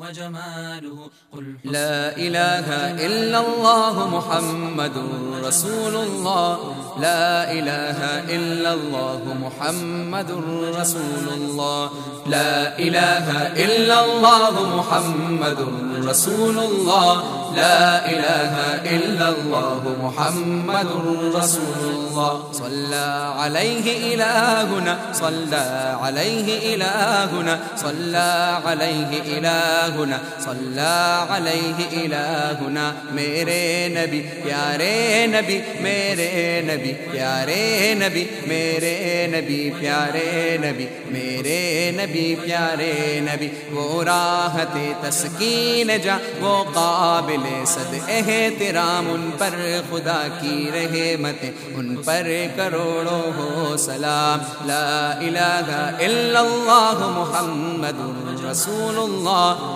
وجماله. قل لا إله إلا الله محمد رسول الله. لا إله إلا الله محمد رسول الله. لا إله إلا الله محمد رسول الله. لا إله إلا الله محمد رسول الله. صلى عليه إلهنا. صلى عليه إلهنا. صلى عليه إلهنا. صلى عليه إلهنا. میرے نبی، پیارے نبی، میرے نبی، پیارے نبی، میرے نبی، پیارے نبی، میرے نبی، پیارے نبی. وہ راحت تسکین جا، وہ قابل صد احترام. ان پر خدا کی رحمت، ان پر کروڑوں ہو سلام. لا الہ الا اللہ محمد رسول اللہ.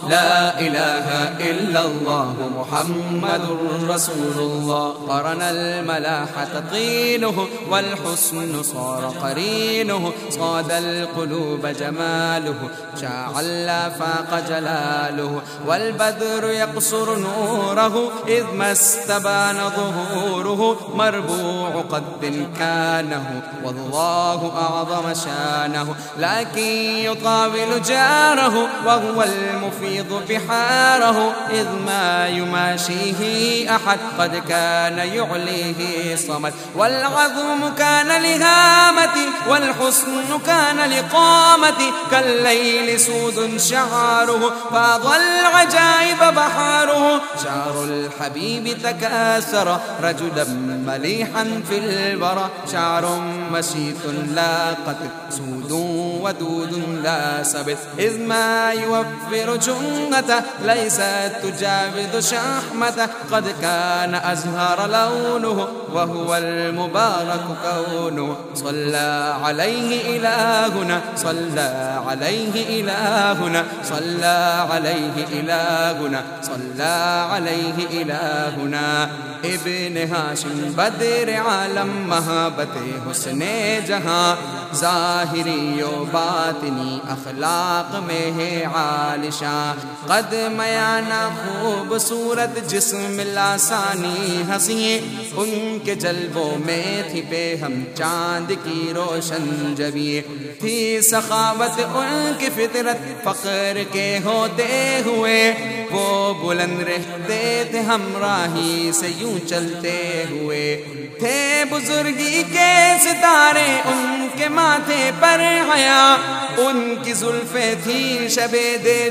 لا إله إلا الله محمد رسول الله. قرن الملاحة طينه والحسن صار قرينه. صاد القلوب جماله شاع فاق جلاله. والبدر يقصر نوره، إذ ما استبان ظهوره. مربوع قد كانه، والله أعظم شانه. لكن يطاول جاره، وهو المفيد. المفيض بحاره إذ ما يماشيه أحد قد كان يعليه صمد والعظم كان لهامتي والحسن كان لقامتي كالليل سود شعاره فاض العجائب بحاره شعر الحبيب تكاثر رجلا مليحا في البرى شعر مشيط لا قتل سود ودود لا سبت إذ ما يوفر جنته ليست تجاوز شحمته قد كان أزهر لونه، وهو المبارك كونه. صلى عليه إلهنا، صلى عليه إلهنا، صلى عليه إلهنا، صلى عليه إلهنا. ابن هاشم، بدر عالم، محبت حسن جہاں. ظاہری و باطنی اخلاق میں ہے عالشاں قد میانہ خوبصورت جسم لاسانی ہنسی ان کے جلبوں میں تھی پہ ہم چاند کی روشن جبی تھی سخاوت ان کی فطرت فقر کے ہوتے ہوئے۔ وہ بلند رہتے تھے ہمراہی سے یوں چلتے ہوئے۔ تھے بزرگی کے ستارے ان کے ماتھے پر حیا۔ ان کی زلفیں تھی شب دے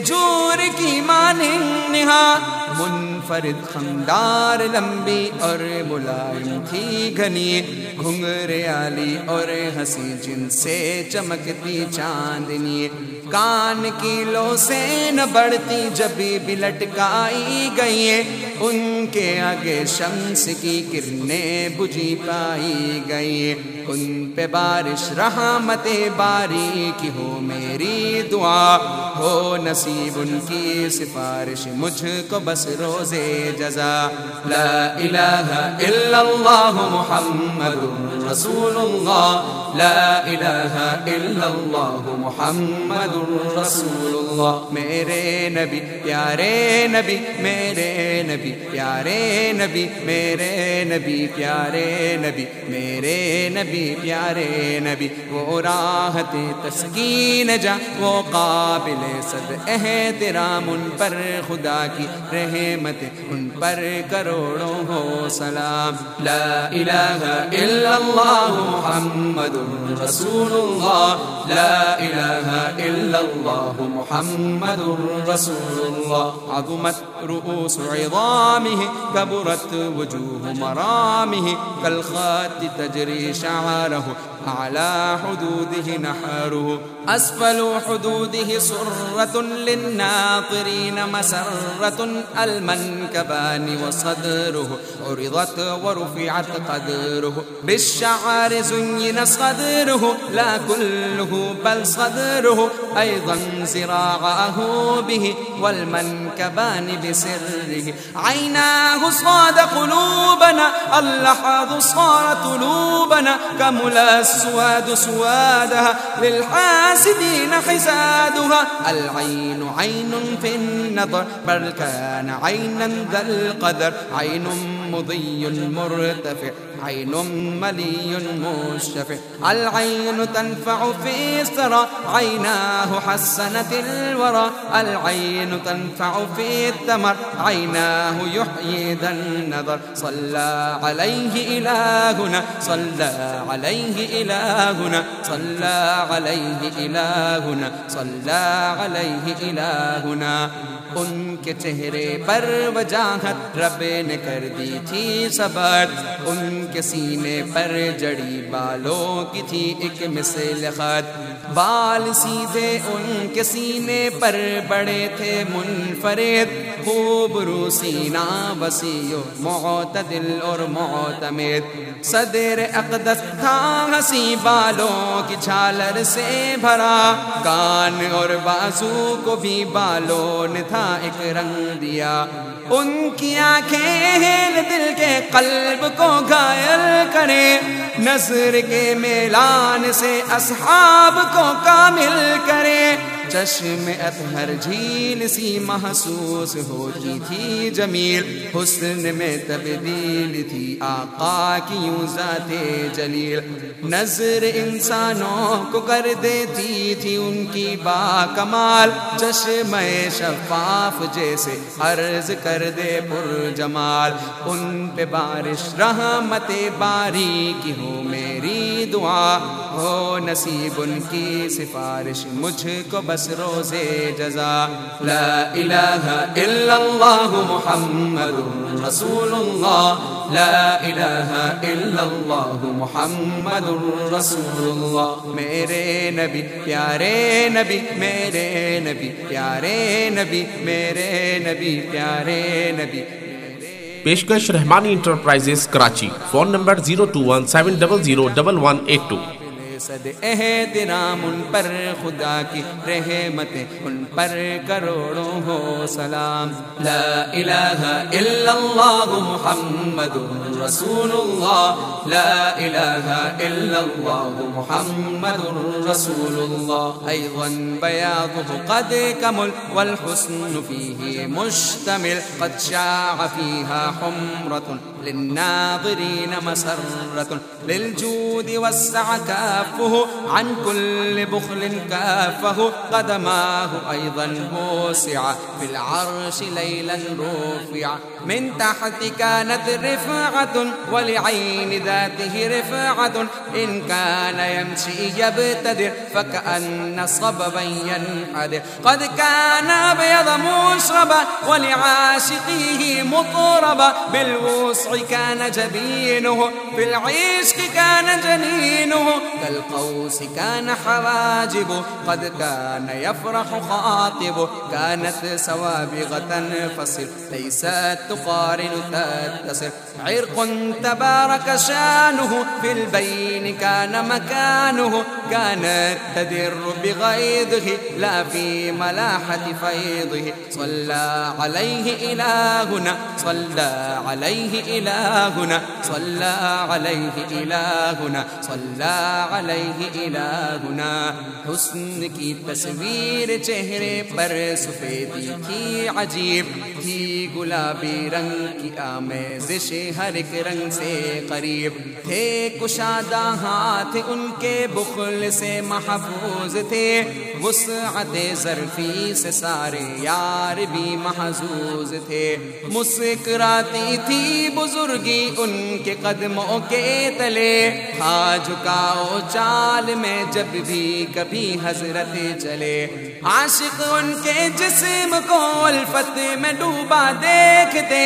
جور کی مانند نہا۔ منفرد خندار لمبی اور ملائم تھی گھنی۔ گھنگرے علی اور ہنسی جن سے چمکتی چاندنی۔ کان کی لو سے نہ بڑھتی جبھی بھی لٹکائی گئی۔ ان کے آگے شمس کی کرنیں بجھی پائی گئی۔ ان پہ بارش، رحمت باری کی ہو میری دعا۔ ہو نصیب ان کی سفارش، مجھ کو بس روزے جزا۔ لا الہ الا اللہ محمد رسول اللہ۔ لا الہ الا اللہ محمد رسول اللہ میرے نبی پیارے نبی میرے نبی پیارے نبی میرے نبی پیارے نبی میرے نبی پیارے نبی وہ راحت تسکین جا وہ قابل صد احترام ان پر خدا کی رحمت ان پر کروڑوں ہو سلام لا الہ الا اللہ محمد رسول الله لا إله إلا الله محمد رسول الله عظمت رؤوس عظامه كبرت وجوه مرامه كالخات تجري شعاره أعلى حدوده نحاره أسفل حدوده سرة للناطرين مسرة المنكبان وصدره عرضت ورفعت قدره بالشعر زين صدره لا كله بل صدره أيضا زراعه به والمنكبان بسره عيناه صاد قلوبنا اللحظ صار قلوبنا كمل السواد سوادها للحاس للحاسدين حسادها. العين عين في النظر، بل كان عينا ذا القدر. عين مضي مرتفع، عين ملي مشفع العين تنفع في سرى عيناه حسنت الورى. العين تنفع في الثمر، عيناه يحيي ذا النظر. صلى عليه إلهنا، صلى عليه إلهنا، صلى عليه إلهنا، صلى عليه إلهنا. ان کے چہرے پر وجاہت رب نے کر دی تھی صبر۔ ان کے سینے پر جڑی بالوں کی تھی ایک مثل خط۔ بال سیدھے ان کے سینے پر بڑے تھے منفرد۔ خوب رو سینہ وسیع معتدل اور معتمد۔ صدر اقدس تھا، ہنسی بالوں کی چھالر سے بھر بھرا کان اور بازو کو بھی بالوں نے تھا ایک رنگ دیا۔ ان کی آنکھیں دل کے قلب کو گھائل کرے۔ نظر کے میلان سے اصحاب کو کامل کرے۔ چشم اطہر جھیل سی محسوس ہوتی تھی۔ جمیل حسن میں تبدیل تھی۔ آقا کی یوں ذات جلیل۔ نظر انسانوں کو کر دیتی تھی ان کی با کمال۔ چشم شفاف جیسے عرض کر دے پر جمال۔ ان پہ بارش رحمت باری کی ہو میری دعا، ہو نصیب ان کی سفارش، مجھ کو بس روزے جزا۔ لا الہ الا اللہ محمد رسول اللہ۔ لا الہ الا اللہ محمد رسول اللہ۔ میرے نبی، پیارے نبی، میرے نبی، پیارے نبی، میرے نبی، پیارے نبی۔ پیشکش Rahmani enterprises Karachi, phone number zero two one seven double zero double one eight two. صد عہد نام ان پر، خدا کی رحمتیں ان پر کروڑوں ہو سلام۔ لا الہ الا اللہ محمد رسول اللہ۔ لا الہ الا اللہ محمد رسول اللہ۔ ایضا بیاضه قد کمل والحسن فيه مشتمل۔ قد شاع فيها حمرة للناظرين مسرة. للجود والسع كافه عن كل بخل كافه قدماه أيضا موسع في العرش ليلا رفع من تحت كانت رفعة ولعين ذاته رفعة. إن كان يمشي يبتدر فكأن صببا ينحدر. قد كان أبيض مشربا ولعاشقيه مطربا. بالوسع كان جبينه، في العشق كان جنينه، كالقوس كان حواجبه، قد كان يفرح خاطبه، كانت سوابغة فصل، ليست تقارن تتصل. عرق تبارك شانه، في البين كان مكانه كانت تدر بغيظه، لا في ملاحة فيضه. صلى عليه إلهنا، صلى عليه إلهنا إلهنا، صلى عليه إلهنا، صلى عليه إلهنا. حسن کی تصویر چہرے پر سفیدی تھی عجیب، تھی گلابی رنگ کی آمیزش ہر ایک رنگ سے قریب. تھے کشادہ ہاتھ ان کے بخل سے محفوظ تھے. وسعت ظرفی سے سارے یار بھی محظوظ تھے. مسکراتی تھی بزرگی ان کے قدموں کے تلے تھا جھکاؤ چال میں جب بھی کبھی حضرت چلے۔ عاشق ان کے جسم کو الفت میں ڈوبا دیکھتے،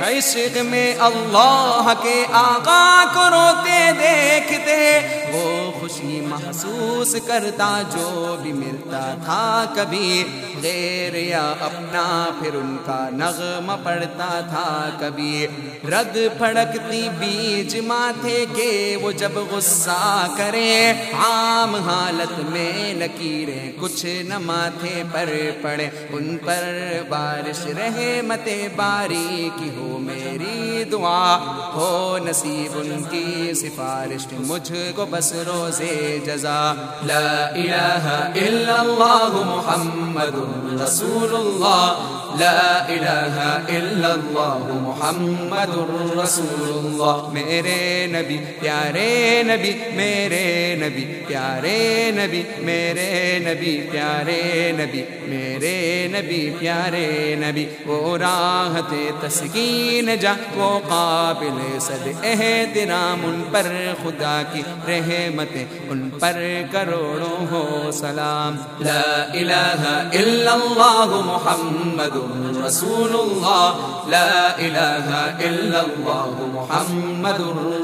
عشق میں اللہ کے آقا کو روتے دیکھتے۔ وہ خوشی محسوس کرتا جو بھی ملتا تھا کبھی غیر یا اپنا پھر ان کا نغم پڑتا تھا کبھی رد پھڑکتی بیج ماتھے کے وہ جب غصہ کرے عام حالت میں لکیریں کچھ نہ ماتھے پر پڑے ان پر بارش رہے مت باری کی ہو میری دعا ہو نصیب ان کی سفارش مجھ کو بس روزے جزا. لا الہ الا اللہ محمد رسول اللہ لا الہ الا اللہ محمد رسول اللہ میرے نبی، پیارے نبی، میرے نبی، پیارے نبی، میرے نبی، پیارے نبی، میرے نبی، پیارے نبی. وہ راحت تسکین جا، وہ قابل صد احترام ان پر خدا کی رحمت ان پر کروڑوں ہو سلام. لا الہ الا اللہ محمد رسول اللہ. لا الہ الا اللہ محمد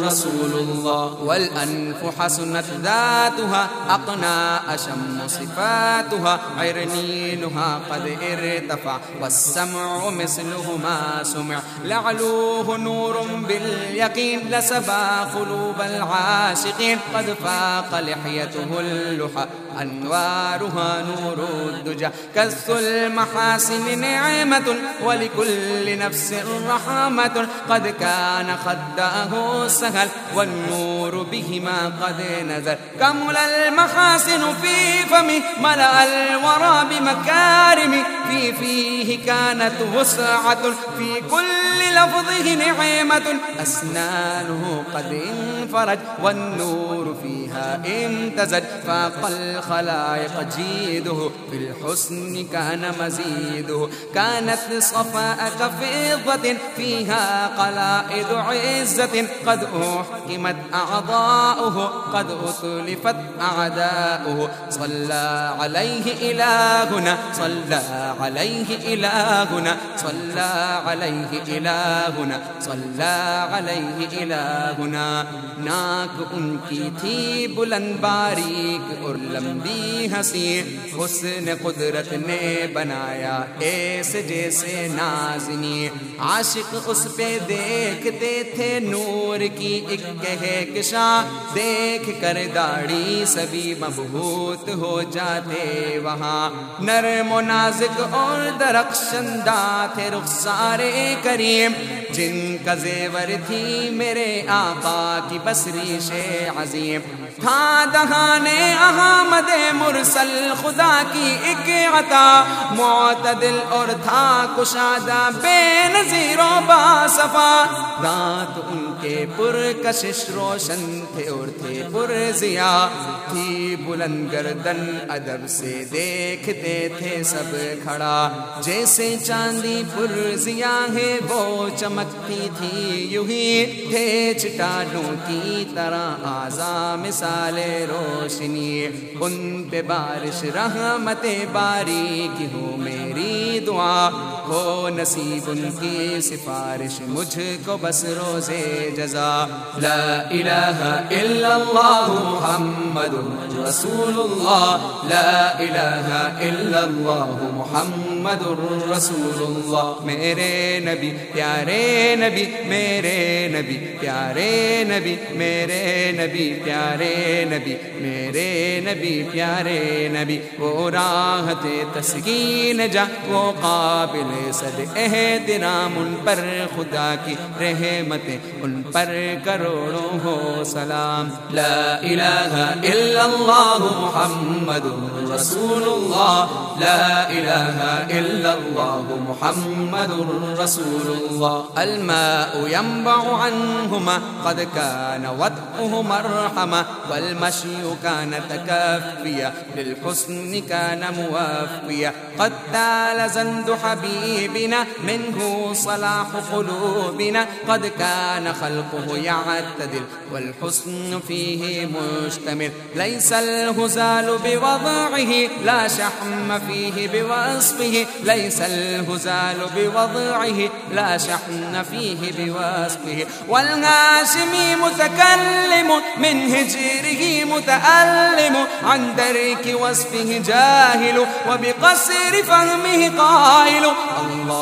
رسول اللہ. والانف حسنت ذاتها اقنا اشم صفاتها عرنينها قد ارتفع والسمع مثلهما سمع. لعلوه نور باليقين، لسبا قلوب العاشقين. قد فاق لحيته اللحى، أنوارها نور الدجى. كث المحاسن نعمة، ولكل نفس رحمة. قد كان خداه سهل، والنور بهما قد نزل. كمل المحاسن في فمه ملأ الورى بمكارم. في فيه كانت وسعة، في كل لفظه نعمة. أسنانه قد انفرج والنور فيها امتزج فاق الخلائق جيده، في الحسن كان مزيده. كانت صفاء كفضة فيها قلائد عزة. قد أحكمت أعضاؤه، قد أتلفت أعداؤه. صلى عليه إلهنا، صلى عليه إلهنا، صلى عليه إلهنا، صلى عليه إلهنا. ناک ان کی تھی بلند باریک اور لمبی ہنسی حسن قدرت نے بنایا ایسے جیسے نازنی۔ عاشق اس پہ دیکھتے تھے نور کی ایک کہکشا دیکھ کر داڑھی سبھی مبہوت ہو جاتے وہاں۔ نرم و نازک اور درخشندہ تھے رخسار کریم۔ جن کا زیور تھی میرے آقا کی بسری شے عظیم۔ تھا دہانے احمد مرسل خدا کی ایک عطا، معتدل اور تھا کشادہ، بے نظیر و با صفا۔ دانت ان کے پر کشش روشن تھے اور تھے پر ضیا تھی بلند گردن ادب سے دیکھتے تھے سب کھڑا۔ جیسے چاندی پر ضیا ہے، وہ چمکتی تھی یوں ہی تھے چٹانوں کی طرح۔ آزا مثال روشنی، ان پہ بارش، رحمت باری کی ہو میری دعا۔ ہو نصیب ان کی سفارش، مجھ کو بس روزے جزا. لا الہ الا اللہ محمد رسول اللہ لا الہ الا اللہ محمد رسول اللہ میرے نبی، پیارے نبی، میرے نبی، پیارے نبی، میرے نبی، پیارے نبی، میرے نبی، پیارے نبی. وہ راحت تسکین جا، وہ قابل صد احترام ان پر خدا کی رحمت ان پر کروڑوں ہو سلام لا الہ الا اللہ محمد رسول اللہ لا الہ إلا الله محمد رسول الله الماء ينبع عنهما قد كان وضعه مرحمة والمشي كان تكفيا للحسن كان موفيا قد تال زند حبيبنا منه صلاح قلوبنا قد كان خلقه يعتدل والحسن فيه مشتمل. ليس الهزال بوضعه، لا شحم فيه بوصفه ليس الهزال بوضعه، لا شحم فيه بوصفه والهاشمي متكلم، من هجره متألم. عن درك وصفه جاهل، وبقصر فهمه قائل. الله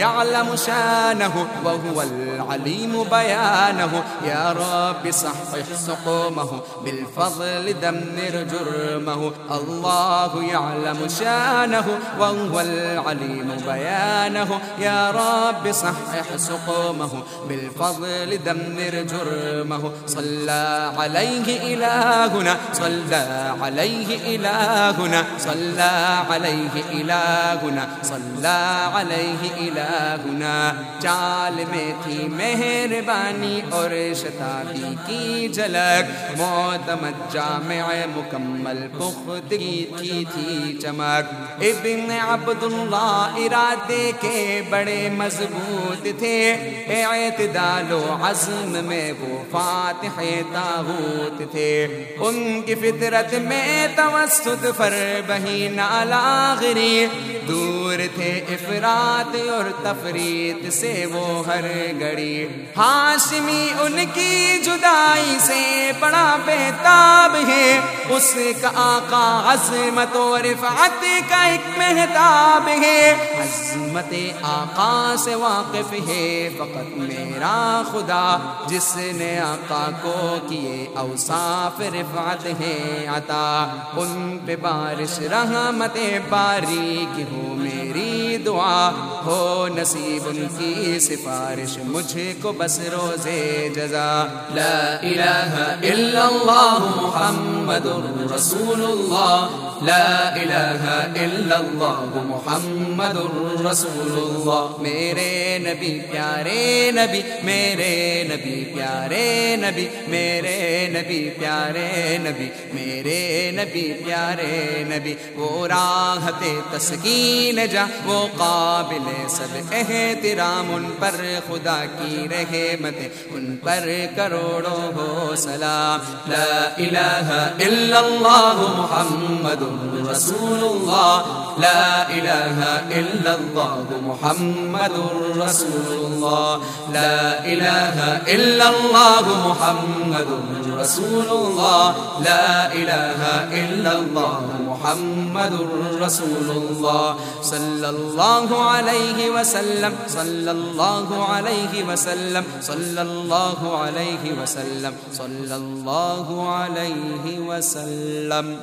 يعلم شانه وهو العليم بيانه. يا رب صحح سقومه، بالفضل دمر جرمه. الله يعلم شانه وهو العليم بيانه. يا رب صحح سقومه، بالفضل دمر جرمه. صلى عليه إلهنا، صلى عليه إلهنا، صلى عليه إلهنا، صلى عليه إلهنا. گناہ چال میں تھی مہربانی اور شتابی کی جھلک۔ معتمد جامع مکمل پختگی کی تھی چمک۔ ابن عبداللہ ارادے کے بڑے مضبوط تھے۔ اعتدال و عزم میں وہ فاتح تاغوت تھے۔ ان کی فطرت میں توسط فر بہی نالاغری۔ دور تھے افراد اور تفریت سے وہ ہر گڑی ہاشمی ان کی جدائی سے بڑا بےتاب ہے۔ اس کا آقا عظمت و رفعت کا ایک محتاب ہے۔ عظمت آقا سے واقف ہے فقط میرا خدا۔ جس نے آقا کو کیے اوصاف رفعت ہے عطا۔ ان پہ بارش رحمت باریک ہو میری دعا ہو نصیب ان کی سفارش مجھ کو بس روزے جزا۔ لا الہ الا اللہ محمد رسول اللہ۔ لا الہ الا اللہ محمد رسول اللہ۔ میرے نبی، پیارے نبی، میرے نبی، پیارے نبی، میرے نبی، پیارے نبی، میرے نبی، پیارے نبی۔ وہ راحت تسکین جا، وہ قابل سب احترام ان پر خدا کی رحمت ان پر کروڑوں ہو سلام۔ لا الہ الا اللہ محمد رسول اللہ۔ لا الہ الا اللہ محمد رسول اللہ۔ لا الہ الا اللہ محمد رسول اللہ۔ لا الہ الا اللہ محمد رسول اللہ۔ صلی اللہ اللہ علیہ وسلم صلی اللہ علیہ وسلم صلی اللہ علیہ وسلم صلی اللہ علیہ وسلم.